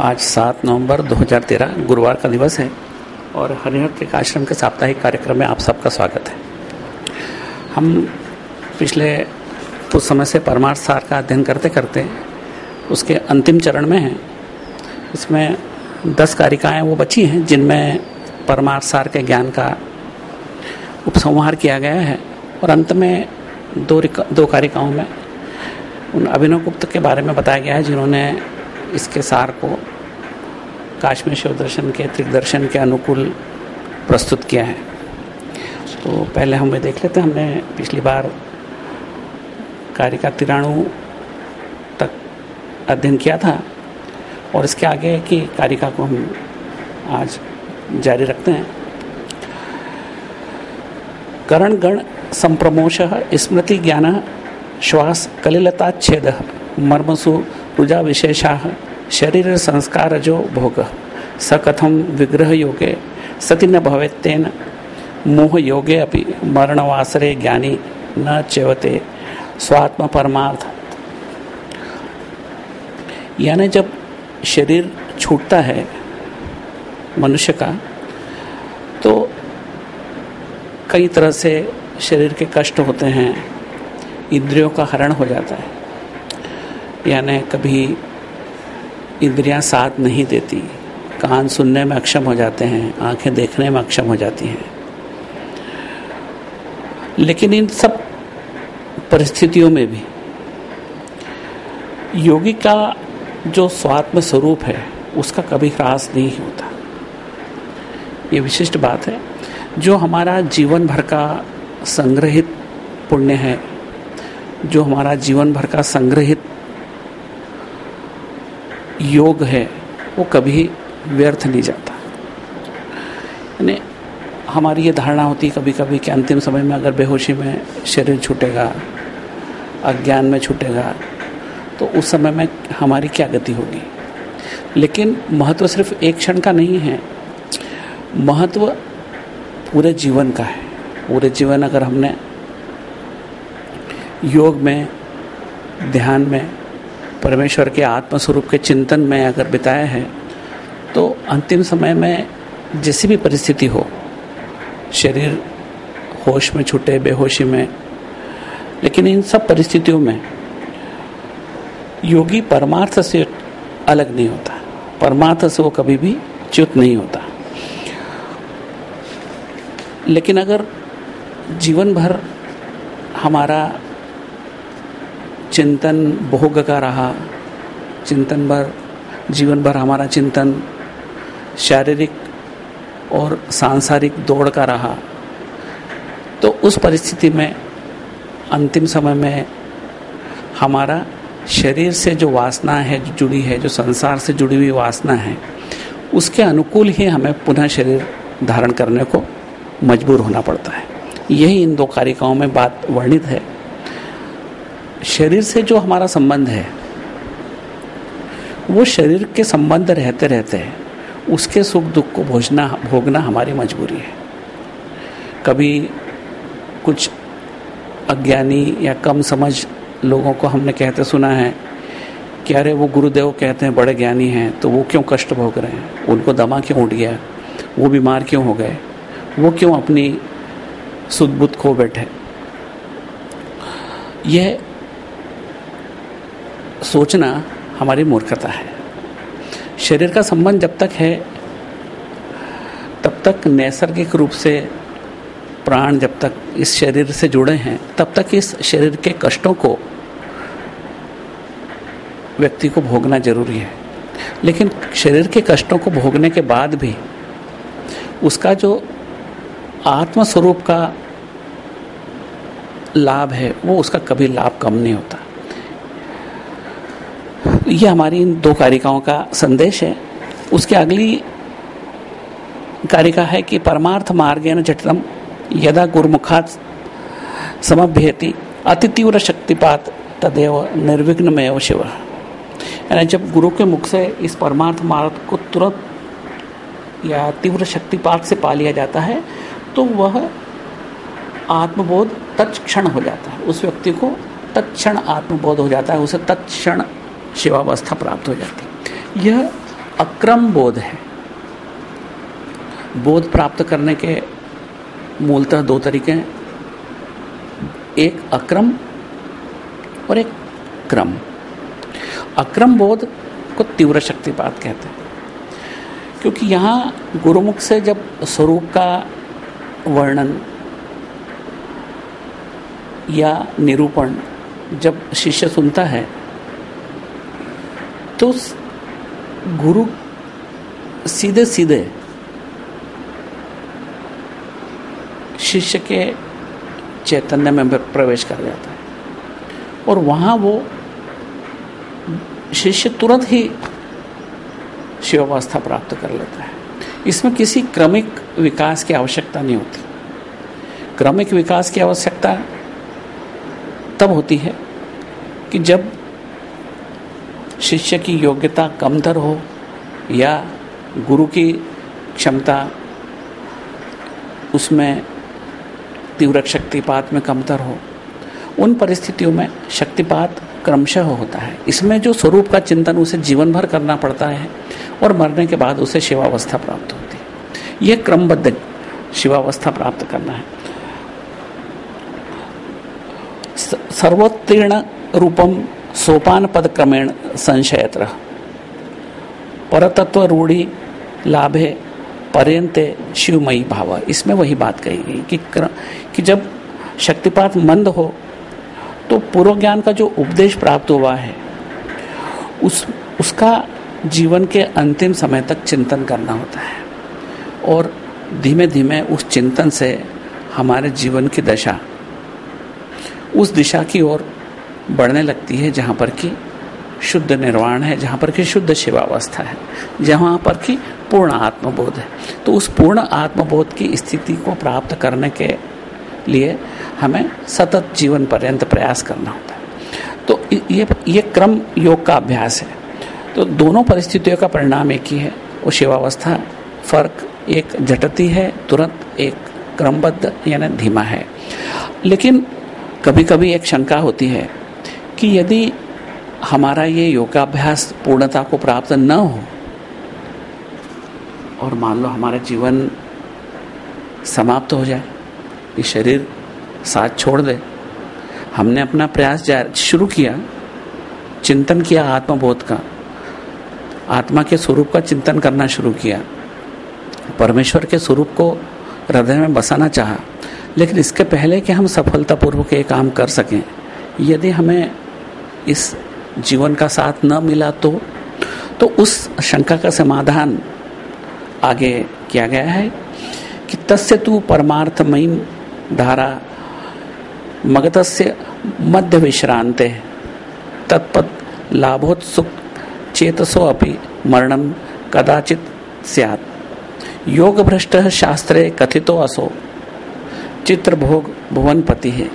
आज सात नवंबर 2013 गुरुवार का दिवस है और हरिहर आश्रम के साप्ताहिक कार्यक्रम में आप सबका स्वागत है। हम पिछले कुछ समय से परमार्थ सार का अध्ययन करते करते उसके अंतिम चरण में हैं। इसमें दस कारिकाएँ वो बची हैं जिनमें परमार्थ सार के ज्ञान का उपसंहार किया गया है और अंत में दो दो कारिकाओं में उन अभिनव गुप्त के बारे में बताया गया है जिन्होंने इसके सार को काश्मीर शिव दर्शन के त्रिदर्शन के अनुकूल प्रस्तुत किया है। तो पहले हमें देख लेते हैं, हमने पिछली बार कारिका तिराणु तक अध्ययन किया था और इसके आगे की कारिका को हम आज जारी रखते हैं। करण गण संप्रमोश स्मृति ज्ञान श्वास कलिलताच्छेद मर्मसु रुजा विशेषा शरीर संस्कार जो भोग स कथम विग्रह योगे, सति न भवेत्तेन, मोह योगे अपि मरणवासरे ज्ञानी न चेवते, स्वात्म परमार्थ। यानी जब शरीर छूटता है मनुष्य का तो कई तरह से शरीर के कष्ट होते हैं, इंद्रियों का हरण हो जाता है। यानी कभी इंद्रियाँ साथ नहीं देती। कान सुनने में अक्षम हो जाते हैं, आँखें देखने में अक्षम हो जाती हैं। लेकिन इन सब परिस्थितियों में भी योगी का जो स्वात्म स्वरूप है, उसका कभी ह्रास नहीं होता। ये विशिष्ट बात है। जो हमारा जीवन भर का संग्रहित पुण्य है, जो हमारा जीवन भर का संग्रहित योग है, वो कभी व्यर्थ नहीं जाता। यानी हमारी ये धारणा होती है कभी कभी कि अंतिम समय में अगर बेहोशी में शरीर छूटेगा, अज्ञान में छूटेगा तो उस समय में हमारी क्या गति होगी? लेकिन महत्व सिर्फ़ एक क्षण का नहीं है। महत्व पूरे जीवन का है। पूरे जीवन अगर हमने योग में, ध्यान में परमेश्वर के आत्मस्वरूप के चिंतन में अगर बिताए हैं तो अंतिम समय में जैसी भी परिस्थिति हो, शरीर होश में छूटे, बेहोशी में, लेकिन इन सब परिस्थितियों में योगी परमार्थ से अलग नहीं होता। परमार्थ से वो कभी भी च्युत नहीं होता। लेकिन अगर जीवन भर हमारा चिंतन भोग का रहा। चिंतन भर, जीवन भर हमारा चिंतन शारीरिक और सांसारिक दौड़ का रहा। तो उस परिस्थिति में, अंतिम समय में हमारा शरीर से जो वासना है, जो जुड़ी है, जो संसार से जुड़ी हुई वासना है, उसके अनुकूल ही हमें पुनः शरीर धारण करने को मजबूर होना पड़ता है। यही इन दो कारिकाओं में बात वर्णित है। शरीर से जो हमारा संबंध है, वो शरीर के संबंध रहते रहते हैं उसके सुख दुख को भोजना, भोगना हमारी मजबूरी है। कभी कुछ अज्ञानी या कम समझ लोगों को हमने कहते सुना है कि अरे वो गुरुदेव कहते हैं, बड़े ज्ञानी हैं तो वो क्यों कष्ट भोग रहे हैं? उनको दमा क्यों उठ गया? वो बीमार क्यों हो गए? वो क्यों अपनी सुदबुद खो बैठे? यह सोचना हमारी मूर्खता है। शरीर का संबंध जब तक है, तब तक नैसर्गिक रूप से प्राण जब तक इस शरीर से जुड़े हैं, तब तक इस शरीर के कष्टों को व्यक्ति को भोगना ज़रूरी है। लेकिन शरीर के कष्टों को भोगने के बाद भी उसका जो आत्मस्वरूप का लाभ है, वो उसका कभी लाभ कम नहीं होता। ये हमारी इन दो कारिकाओं का संदेश है। उसके अगली कारिका है कि परमार्थ मार्गेन जटिलम, यदा गुरुमुखात समभ्यति, अति तीव्र शक्तिपात तदेव निर्विघ्न में शिव। यानी जब गुरु के मुख से इस परमार्थ मार्ग को तुरंत या तीव्र शक्तिपात से पा लिया जाता है तो वह आत्मबोध तत्क्षण हो जाता है। उस व्यक्ति को तत्क्षण आत्मबोध हो जाता है, उसे तत्क्षण शिवावस्था प्राप्त हो जाती। यह अक्रम बोध है। बोध प्राप्त करने के मूलतः दो तरीके हैं। एक अक्रम और एक क्रम। अक्रम बोध को तीव्र शक्तिपात कहते हैं। क्योंकि यहाँ गुरुमुख से जब स्वरूप का वर्णन या निरूपण जब शिष्य सुनता है तो गुरु सीधे सीधे शिष्य के चैतन्य में प्रवेश कर जाता है और वहाँ वो शिष्य तुरंत ही शिवावस्था प्राप्त कर लेता है इसमें किसी क्रमिक विकास की आवश्यकता नहीं होती क्रमिक विकास की आवश्यकता तब होती है कि जब शिष्य की योग्यता कमतर हो या गुरु की क्षमता उसमें तीव्र शक्तिपात में कमतर हो, उन परिस्थितियों में शक्तिपात क्रमशः होता है। इसमें जो स्वरूप का चिंतन उसे जीवन भर करना पड़ता है और मरने के बाद उसे शिवावस्था प्राप्त होती है। यह क्रमबद्ध शिवावस्था प्राप्त करना है। सर्वोत्तीर्ण रूपम सोपान पद क्रमेण संशयत्र। परतत्व रूढ़ी लाभे पर्यंत शिवमयी भाव। इसमें वही बात कही गई कि कि जब शक्तिपात मंद हो तो पूर्व ज्ञान का जो उपदेश प्राप्त हुआ है, उस, उसका जीवन के अंतिम समय तक चिंतन करना होता है। और धीमे धीमे उस चिंतन से हमारे जीवन की दशा, उस दिशा की ओर बढ़ने लगती है, जहाँ पर कि शुद्ध निर्वाण है, जहाँ पर कि शुद्ध शिवावस्था है, जहाँ पर कि पूर्ण आत्मबोध है। तो उस पूर्ण आत्मबोध की स्थिति को प्राप्त करने के लिए हमें सतत जीवन पर्यंत प्रयास करना होता है। तो ये ये क्रम योग का अभ्यास है। तो दोनों परिस्थितियों का परिणाम एक ही है, वो शिवावस्था फ़र्क एक झटती है, तुरंत एक क्रमबद्ध यानी धीमा है। लेकिन कभी कभी एक शंका होती है कि यदि हमारा ये योगाभ्यास पूर्णता को प्राप्त न हो, और मान लो हमारा जीवन समाप्त हो जाए ये शरीर साथ छोड़ दे, हमने अपना प्रयास शुरू किया, चिंतन किया आत्मबोध का, आत्मा के स्वरूप का चिंतन करना शुरू किया, परमेश्वर के स्वरूप को हृदय में बसाना चाहा, लेकिन इसके पहले कि हम सफलतापूर्वक ये काम कर सकें, यदि हमें इस जीवन का साथ न मिला तो तो उस शंका का समाधान आगे किया गया है कि तस्य तू परमार्थमयी धारा मगतस्य मध्य विश्रांते तत्पद लाभोत्सुक चेतसो अपि मरणम कदाचित स्यात्। योग भ्रष्ट शास्त्रे कथितो असो चित्रभोग भुवनपति। है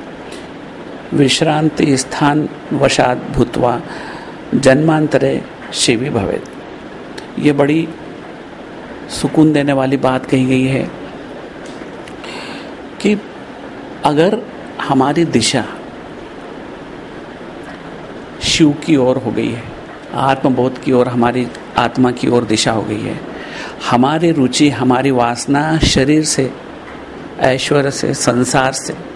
विश्रांति स्थान वशात भूतवा जन्मांतरे शिवी भवेत। ये बड़ी सुकून देने वाली बात कही गई है कि अगर हमारी दिशा शिव की ओर हो गई है आत्मबोध की ओर, हमारी आत्मा की ओर दिशा हो गई है, हमारी रुचि, हमारी वासना शरीर से, ऐश्वर्य से, संसार से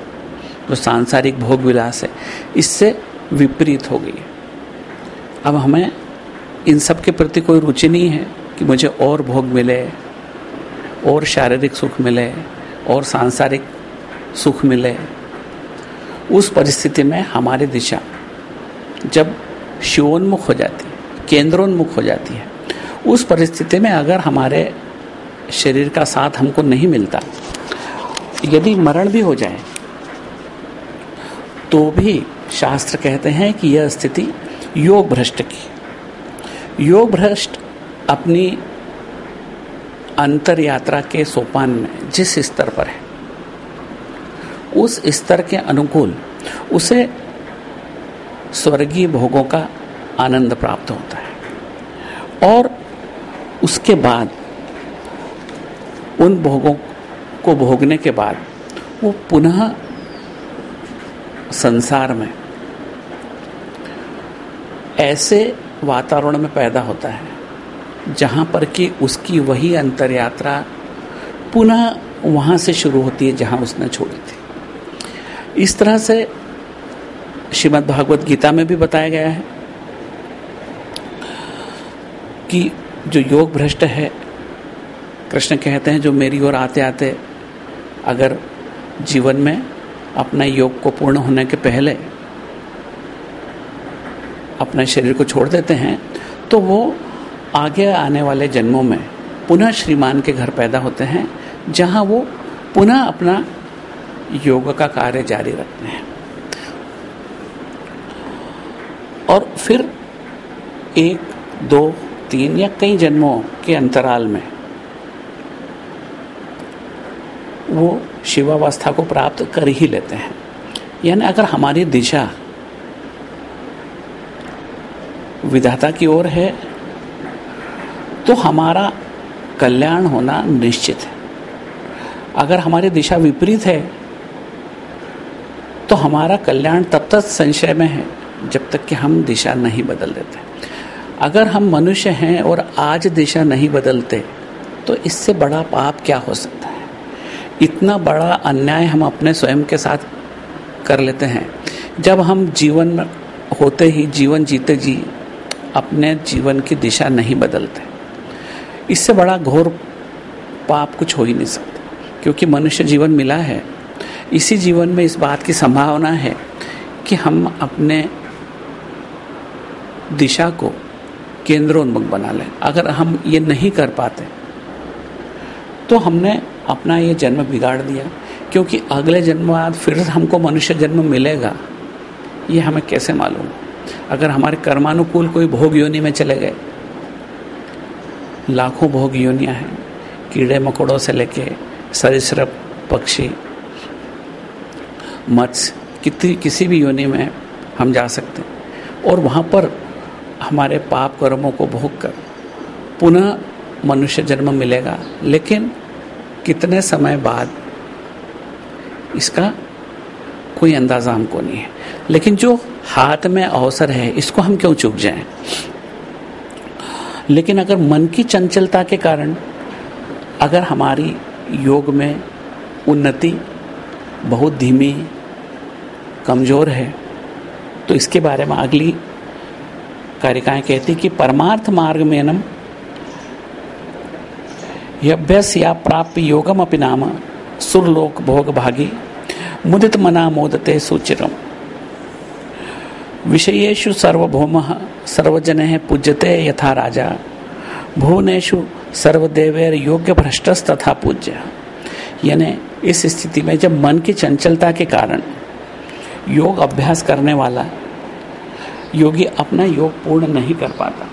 जो सांसारिक भोग विलास है, इससे विपरीत हो गई अब हमें इन सब के प्रति कोई रुचि नहीं है कि मुझे और भोग मिले, और शारीरिक सुख मिले, और सांसारिक सुख मिले। उस परिस्थिति में हमारी दिशा जब शिवोन्मुख हो जाती है, केंद्रोन्मुख हो जाती है, उस परिस्थिति में अगर हमारे शरीर का साथ हमको नहीं मिलता, यदि मरण भी हो जाए तो भी शास्त्र कहते हैं कि यह स्थिति योग भ्रष्ट की। योग भ्रष्ट अपनी अंतर यात्रा के सोपान में जिस स्तर पर है, उस स्तर के अनुकूल उसे स्वर्गीय भोगों का आनंद प्राप्त होता है। और उसके बाद, उन भोगों को भोगने के बाद वो पुनः संसार में ऐसे वातावरण में पैदा होता है, जहाँ पर कि उसकी वही अंतर यात्रा पुनः वहाँ से शुरू होती है जहाँ उसने छोड़ी थी। इस तरह से श्रीमद् भागवत गीता में भी बताया गया है कि जो योग भ्रष्ट है, कृष्ण कहते हैं, जो मेरी ओर आते आते अगर जीवन में अपना योग को पूर्ण होने के पहले अपने शरीर को छोड़ देते हैं तो वो आगे आने वाले जन्मों में पुनः श्रीमान के घर पैदा होते हैं, जहाँ वो पुनः अपना योग का कार्य जारी रखते हैं। और फिर एक, दो, तीन या कई जन्मों के अंतराल में वो शिवावस्था को प्राप्त कर ही लेते हैं। यानी अगर हमारी दिशा विधाता की ओर है तो हमारा कल्याण होना निश्चित है। अगर हमारी दिशा विपरीत है तो हमारा कल्याण तब तक संशय में है, जब तक कि हम दिशा नहीं बदल देते। अगर हम मनुष्य हैं और आज दिशा नहीं बदलते तो इससे बड़ा पाप क्या हो सकता इतना बड़ा अन्याय हम अपने स्वयं के साथ कर लेते हैं। जब हम जीवन होते ही जीवन जीते जी, अपने जीवन की दिशा नहीं बदलते। इससे बड़ा घोर पाप कुछ हो ही नहीं सकता, क्योंकि मनुष्य जीवन मिला है। इसी जीवन में इस बात की संभावना है कि हम अपने दिशा को केंद्रोन्मुख बना लें। अगर हम ये नहीं कर पाते तो हमने अपना ये जन्म बिगाड़ दिया। क्योंकि अगले जन्म बाद फिर हमको मनुष्य जन्म मिलेगा, ये हमें कैसे मालूम? अगर हमारे कर्मानुकूल कोई भोग योनि में चले गए, लाखों भोग योनियाँ हैं, कीड़े मकोड़ों से लेके सरिसृप, पक्षी, मत्स्य कितनी किसी भी योनि में हम जा सकते हैं। और वहाँ पर हमारे पाप कर्मों को भोग कर पुनः मनुष्य जन्म मिलेगा। लेकिन कितने समय बाद इसका कोई अंदाज़ा हमको नहीं है। लेकिन जो हाथ में अवसर है, इसको हम क्यों चूक जाएँ? लेकिन अगर मन की चंचलता के कारण, अगर हमारी योग में उन्नति बहुत धीमी, कमज़ोर है तो इसके बारे में अगली कारिकाएँ कहती कि परमार्थ मार्ग में नम यभ्यस या प्राप्य योगम अपि नाम सुरलोक भोग भागी मुदित मना मोदते सुचिरम। विषयेषु सर्वभौम, सर्वजन पूज्यते यथा राजा। भुवनेशु सर्वदेवेर योग्य भ्रष्टस तथा पूज्य। यानी इस स्थिति में जब मन की चंचलता के कारण योग अभ्यास करने वाला योगी अपना योग पूर्ण नहीं कर पाता,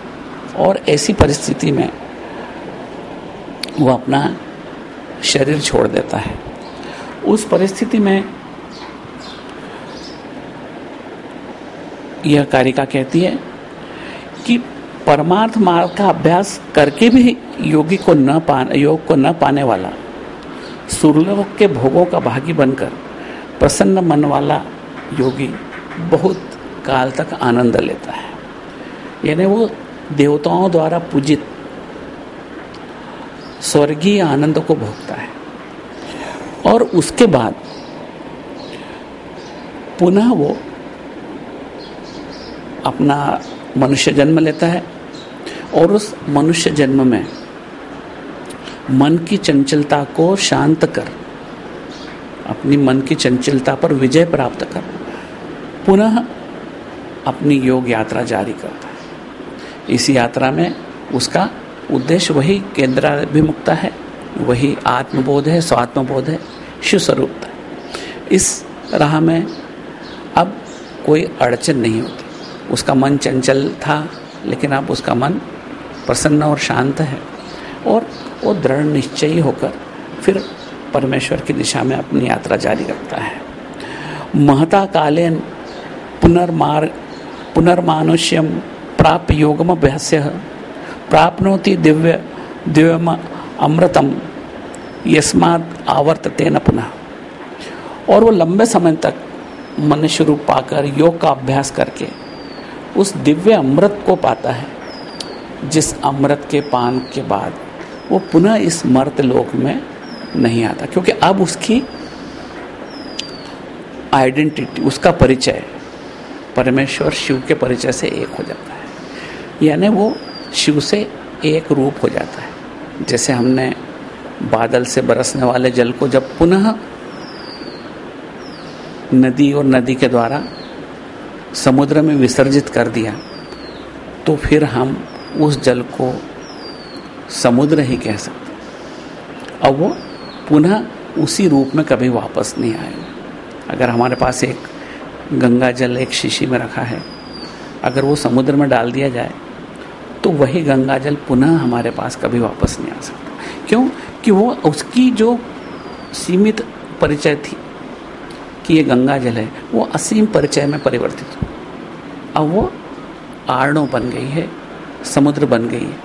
और ऐसी परिस्थिति में वो अपना शरीर छोड़ देता है। उस परिस्थिति में यह कारिका कहती है कि परमार्थ मार्ग का अभ्यास करके भी योगी को न पा योग को न पाने वाला सुरलोक के भोगों का भागी बनकर प्रसन्न मन वाला योगी बहुत काल तक आनंद लेता है। यानी वो देवताओं द्वारा पूजित स्वर्गीय आनंद को भोगता है। और उसके बाद पुनः वो अपना मनुष्य जन्म लेता है और उस मनुष्य जन्म में मन की चंचलता को शांत कर, अपनी मन की चंचलता पर विजय प्राप्त कर, पुनः अपनी योग यात्रा जारी करता है। इस यात्रा में उसका उद्देश्य वही केंद्राभिमुखता है, वही आत्मबोध है, स्वात्मबोध है शिव स्वरूपता है। इस राह में अब कोई अड़चन नहीं होती। उसका मन चंचल था, लेकिन अब उसका मन प्रसन्न और शांत है और वो दृढ़ निश्चयी होकर फिर परमेश्वर की दिशा में अपनी यात्रा जारी रखता है। महता कालेन पुनर्मार पुनर्मानुष्यम प्राप्त योगम अभ्यास्य प्राप्नोति दिव्य, दिव्यम अमृतम। यस्मात आवर्तते न पुनः। और वो लंबे समय तक मनुष्य रूप पाकर योग का अभ्यास करके उस दिव्य अमृत को पाता है, जिस अमृत के पान के बाद वो पुनः इस मर्त लोक में नहीं आता। क्योंकि अब उसकी आइडेंटिटी, उसका परिचय, परमेश्वर शिव के परिचय से एक हो जाता है। यानी वो शिव से एक रूप हो जाता है। जैसे हमने बादल से बरसने वाले जल को जब पुनः नदी और नदी के द्वारा समुद्र में विसर्जित कर दिया तो फिर हम उस जल को समुद्र ही कह सकते अब वो पुनः उसी रूप में कभी वापस नहीं आएगा अगर हमारे पास एक गंगा जल एक शीशी में रखा है, अगर वो समुद्र में डाल दिया जाए तो वही गंगा जल पुनः हमारे पास कभी वापस नहीं आ सकता। क्यों? कि वो उसकी जो सीमित परिचय थी कि ये गंगा जल है, वो असीम परिचय में परिवर्तित हो। अब वो आर्णो बन गई है, समुद्र बन गई है।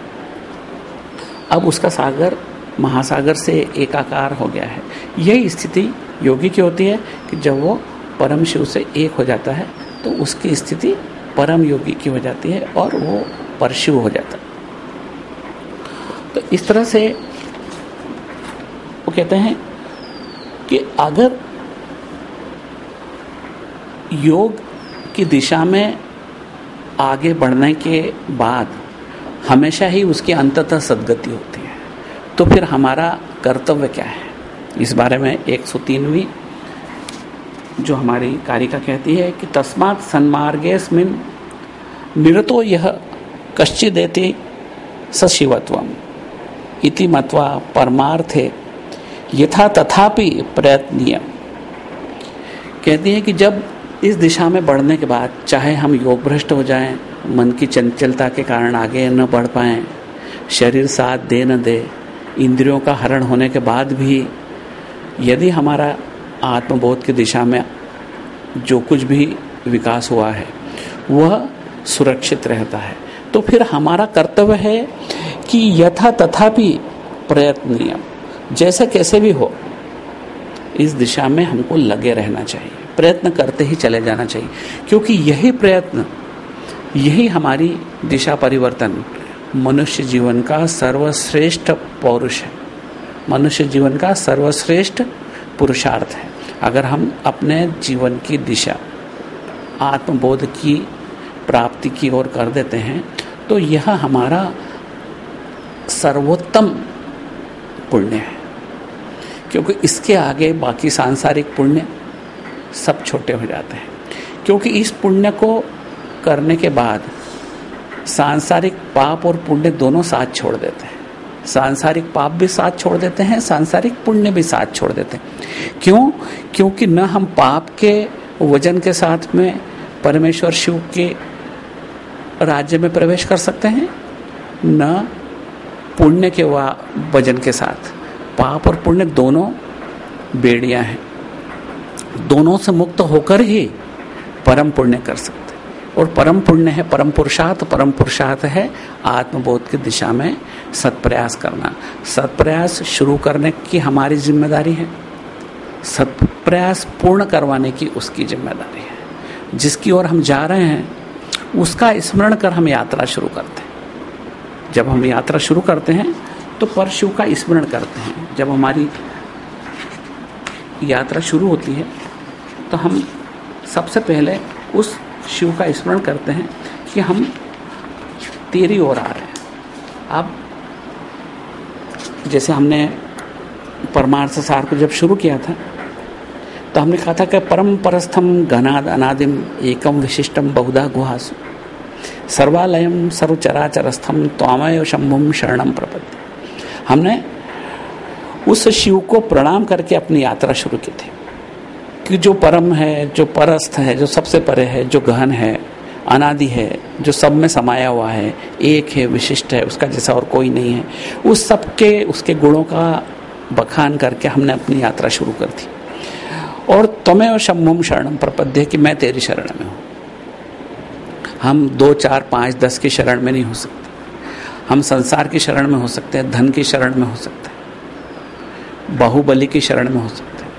अब उसका सागर, महासागर से एकाकार हो गया है। यही स्थिति योगी की होती है कि जब वो परम शिव से एक हो जाता है तो उसकी स्थिति परम योगी की हो जाती है और वो परशिव हो जाता। तो इस तरह से वो कहते हैं कि अगर योग की दिशा में आगे बढ़ने के बाद हमेशा ही उसकी अंततः सदगति होती है तो फिर हमारा कर्तव्य क्या है? इस बारे में एक सौ तीनवीं जो हमारी कारिका कहती है कि तस्मात सन्मार्गे स्मिन निरतो यह कश्चिदेति सशिवत्व इति मत्वा परमार्थे यथा तथापि प्रयत्नीय कहती है कि जब इस दिशा में बढ़ने के बाद चाहे हम योग भ्रष्ट हो जाएँ, मन की चंचलता के कारण आगे न बढ़ पाए शरीर साथ दे न दे इंद्रियों का हरण होने के बाद भी यदि हमारा आत्मबोध की दिशा में जो कुछ भी विकास हुआ है वह सुरक्षित रहता है। तो फिर हमारा कर्तव्य है कि यथा तथापि प्रयत्नीय जैसे कैसे भी हो, इस दिशा में हमको लगे रहना चाहिए, प्रयत्न करते ही चले जाना चाहिए। क्योंकि यही प्रयत्न, यही हमारी दिशा परिवर्तन, मनुष्य जीवन का सर्वश्रेष्ठ पौरुष है। मनुष्य जीवन का सर्वश्रेष्ठ पुरुषार्थ है। अगर हम अपने जीवन की दिशा, आत्मबोध की प्राप्ति की ओर कर देते हैं तो यह हमारा सर्वोत्तम पुण्य है। क्योंकि इसके आगे बाकी सांसारिक पुण्य सब छोटे हो जाते हैं। क्योंकि इस पुण्य को करने के बाद सांसारिक पाप और पुण्य दोनों साथ छोड़ देते हैं। सांसारिक पाप भी साथ छोड़ देते हैं, सांसारिक पुण्य भी साथ छोड़ देते हैं। क्यों? क्योंकि न हम पाप के वज़न के साथ में परमेश्वर शिव के राज्य में प्रवेश कर सकते हैं, न पुण्य के वज़न के साथ। पाप और पुण्य दोनों बेड़ियाँ हैं। दोनों से मुक्त होकर ही परम पुण्य कर सकते और परम पुण्य है, परम पुरुषार्थ परम पुरुषार्थ है आत्मबोध की दिशा में सत्प्रयास करना। सत्प्रयास शुरू करने की हमारी ज़िम्मेदारी है। सत्प्रयास पूर्ण करवाने की उसकी ज़िम्मेदारी है। जिसकी ओर हम जा रहे हैं उसका स्मरण कर हम यात्रा शुरू करते हैं। जब हम यात्रा शुरू करते हैं तो परशु का स्मरण करते हैं। जब हमारी यात्रा शुरू होती है तो हम सबसे पहले उस शिव का स्मरण करते हैं कि हम तेरी ओर आ रहे हैं। अब जैसे हमने परमार्थ सार को जब शुरू किया था तो हमने कहा था कि परम परस्थम घनाद अनादिम एकम विशिष्टम बहुधा गुहासु। सर्वालयम सर्वचराचरस्थम त्वामय शंभुम शरणम प्रपत्ति हमने उस शिव को प्रणाम करके अपनी यात्रा शुरू की थी कि जो परम है, जो परस्थ है, जो सबसे परे है, जो गहन है, अनादि है, जो सब में समाया हुआ है, एक है, विशिष्ट है, उसका जैसा और कोई नहीं है, उस सब के उसके गुणों का बखान करके हमने अपनी यात्रा शुरू कर दी। और शम्भुम शरणम प्रपद्य कि मैं तेरी शरण में हूँ। हम दो, चार, पाँच, दस की शरण में नहीं हो सकते। हम संसार की शरण में हो सकते हैं, धन की शरण में हो सकते हैं, बाहुबली की शरण में हो सकते हैं।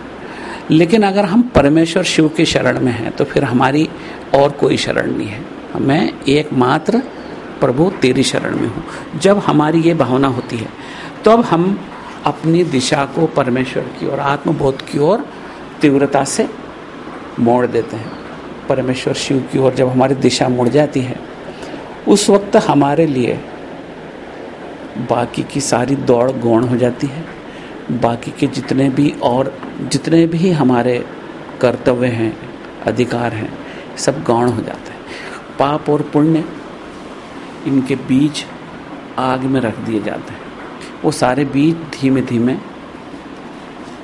लेकिन अगर हम परमेश्वर शिव की शरण में हैं तो फिर हमारी और कोई शरण नहीं है। मैं एकमात्र प्रभु तेरी शरण में हूँ। जब हमारी ये भावना होती है, तब तो हम अपनी दिशा को परमेश्वर की ओर आत्मबोध की ओर तीव्रता से मोड़ देते हैं। परमेश्वर शिव की ओर जब हमारी दिशा मुड़ जाती है, उस वक्त हमारे लिए बाकी की सारी दौड़ गौण हो जाती है। बाकी के जितने भी और जितने भी हमारे कर्तव्य हैं, अधिकार हैं, सब गौण हो जाते हैं। पाप और पुण्य इनके बीज आग में रख दिए जाते हैं। वो सारे बीज धीमे धीमे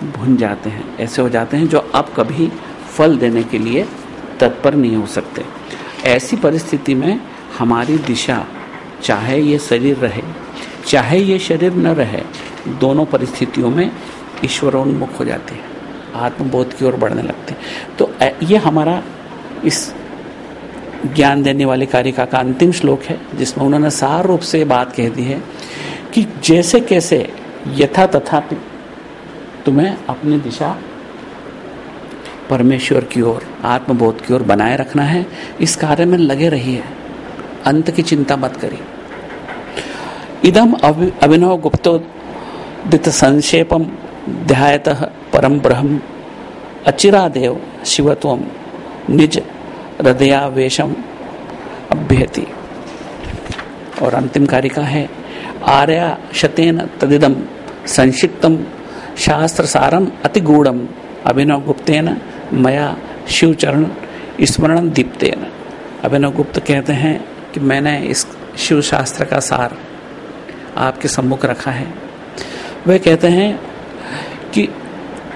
भुन जाते हैं। ऐसे हो जाते हैं जो अब कभी फल देने के लिए तत्पर नहीं हो सकते। ऐसी परिस्थिति में हमारी दिशा, चाहे ये शरीर रहे, चाहे ये शरीर न रहे, दोनों परिस्थितियों में ईश्वरोन्मुख हो जाते हैं, आत्मबोध की ओर बढ़ने लगते हैं। तो ये हमारा इस ज्ञान देने वाली कारिका का अंतिम श्लोक है, जिसमें उन्होंने सार रूप से बात कह दी है कि जैसे कैसे यथा तथा तुम्हें अपनी दिशा परमेश्वर की ओर, आत्मबोध की ओर बनाए रखना है। इस कार्य में लगे रहिए। अंत की चिंता मत करिए। इदम अभिनव गुप्तोदित संक्षेपम ध्यात परम ब्रह्म अचिरादेव शिवत्व निज हृदयावेशम अभ्यति। और अंतिम कारिका है आर्या शतेन तदिदम संक्षिप्तम शास्त्र सारम अतिगूढ़ अभिनव गुप्तेन मया शिवचरण स्मरण दीप्तेन। अभिनव गुप्त कहते हैं कि मैंने इस शिव शास्त्र का सार आपके सम्मुख रखा है। वे कहते हैं कि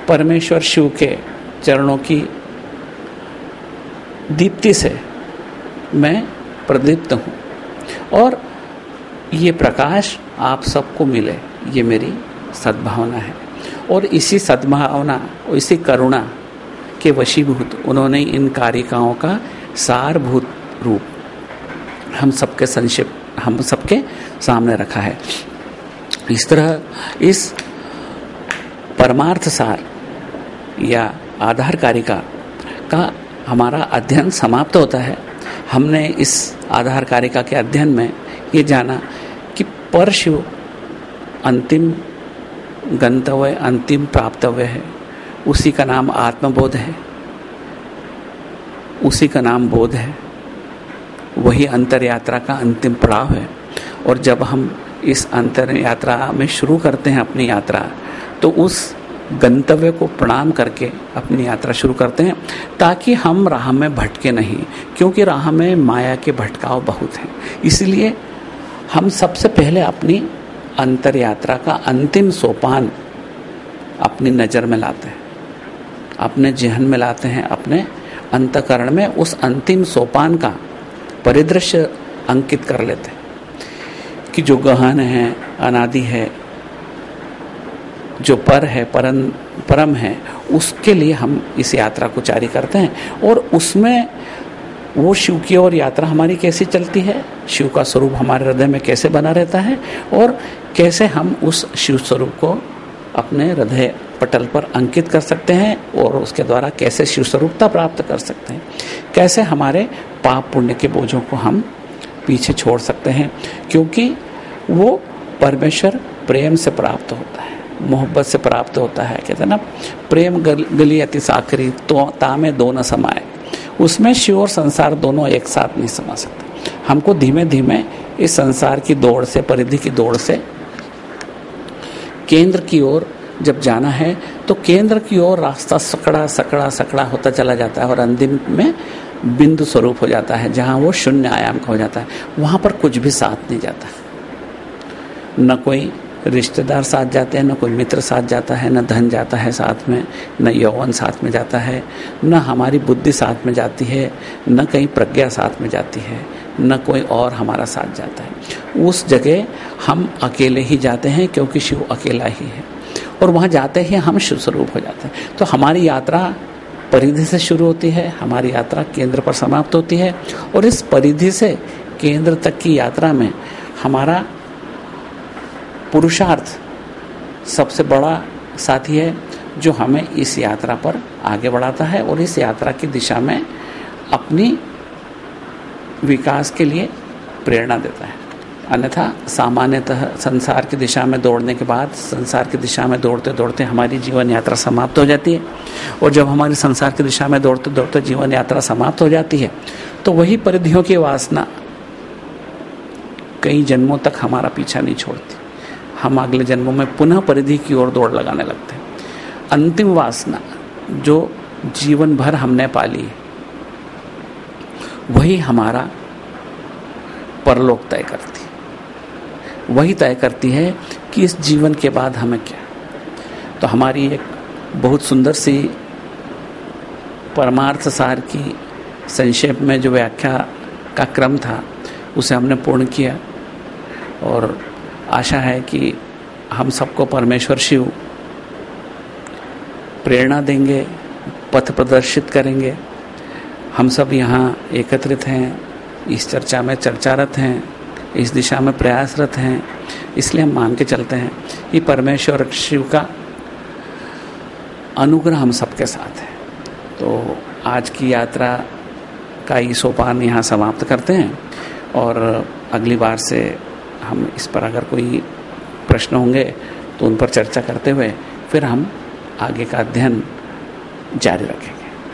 परमेश्वर शिव के चरणों की दीप्ति से मैं प्रदीप्त हूँ। और ये प्रकाश आप सबको मिले, ये मेरी सद्भावना है। और इसी सद्भावना इसी करुणा के वशीभूत उन्होंने इन कारिकाओं का सारभूत रूप हम सबके संक्षिप्त हम सबके सामने रखा है। इस तरह इस परमार्थ सार या आधार कारिका का हमारा अध्ययन समाप्त होता है। हमने इस आधार कारिका के अध्ययन में ये जाना कि परशिव अंतिम गंतव्य अंतिम प्राप्तव्य है। उसी का नाम आत्मबोध है। उसी का नाम बोध है। वही अंतर यात्रा का अंतिम पड़ाव है। और जब हम इस अंतर यात्रा में शुरू करते हैं अपनी यात्रा तो उस गंतव्य को प्रणाम करके अपनी यात्रा शुरू करते हैं, ताकि हम राह में भटके नहीं, क्योंकि राह में माया के भटकाव बहुत हैं। इसलिए हम सबसे पहले अपनी अंतर यात्रा का अंतिम सोपान अपनी नज़र में लाते हैं, अपने जहन में लाते हैं, अपने अंतकरण में उस अंतिम सोपान का परिदृश्य अंकित कर लेते हैं कि जो गहन है, अनादि है, जो पर है परम परम है, उसके लिए हम इस यात्रा को जारी करते हैं और उसमें वो शिव की ओर यात्रा हमारी कैसी चलती है? शिव का स्वरूप हमारे हृदय में कैसे बना रहता है? और कैसे हम उस शिव स्वरूप को अपने हृदय पटल पर अंकित कर सकते हैं और उसके द्वारा कैसे शिव स्वरूपता प्राप्त कर सकते हैं? कैसे हमारे पाप पुण्य के बोझों को हम पीछे छोड़ सकते हैं? क्योंकि वो परमेश्वर प्रेम से प्राप्त होता है मोहब्बत से प्राप्त होता है। कहते हैं ना प्रेम गल, गली अति साखरी तो तामे दो न समाए उसमें शिव और संसार दोनों एक साथ नहीं समा सकते। हमको धीमे धीमे इस संसार की दौड़ से, परिधि की दौड़ से केंद्र की ओर जब जाना है तो केंद्र की ओर रास्ता सकड़ा सकड़ा सकड़ा होता चला जाता है और अंतिम में बिंदु स्वरूप हो जाता है, जहाँ वो शून्य आयाम का हो जाता है। वहाँ पर कुछ भी साथ नहीं जाता। न कोई रिश्तेदार साथ जाते हैं, न कोई मित्र साथ जाता है, न धन जाता है साथ में, न यौवन साथ में जाता है, न हमारी बुद्धि साथ में जाती है, न कहीं प्रज्ञा साथ में जाती है, न कोई और हमारा साथ जाता है। उस जगह हम अकेले ही जाते हैं क्योंकि शिव अकेला ही है। और वहाँ जाते ही हम शिव स्वरूप हो जाते हैं। तो हमारी यात्रा परिधि से शुरू होती है, हमारी यात्रा केंद्र पर समाप्त होती है, और इस परिधि से केंद्र तक की यात्रा में हमारा पुरुषार्थ सबसे बड़ा साथी है जो हमें इस यात्रा पर आगे बढ़ाता है और इस यात्रा की दिशा में अपनी विकास के लिए प्रेरणा देता है। अन्यथा सामान्यतः संसार की दिशा में दौड़ने के बाद, संसार की दिशा में दौड़ते दौड़ते हमारी जीवन यात्रा समाप्त हो जाती है। और जब हमारी संसार की दिशा में दौड़ते दौड़ते जीवन यात्रा समाप्त हो जाती है तो वही परिधियों की वासना कई जन्मों तक हमारा पीछा नहीं छोड़ती। हम अगले जन्मों में पुनः परिधि की ओर दौड़ लगाने लगते हैं। अंतिम वासना जो जीवन भर हमने पाली वही हमारा परलोक तय करती वही तय करती है कि इस जीवन के बाद हमें क्या। तो हमारी एक बहुत सुंदर सी परमार्थ सार की संक्षेप में जो व्याख्या का क्रम था, उसे हमने पूर्ण किया और आशा है कि हम सबको परमेश्वर शिव प्रेरणा देंगे, पथ प्रदर्शित करेंगे। हम सब यहाँ एकत्रित हैं, इस चर्चा में चर्चारत हैं, इस दिशा में प्रयासरत हैं, इसलिए हम मान के चलते हैं कि परमेश्वर शिव का अनुग्रह हम सबके साथ है। तो आज की यात्रा का ये सोपान यहाँ समाप्त करते हैं और अगली बार से हम इस पर अगर कोई प्रश्न होंगे तो उन पर चर्चा करते हुए फिर हम आगे का अध्ययन जारी रखेंगे।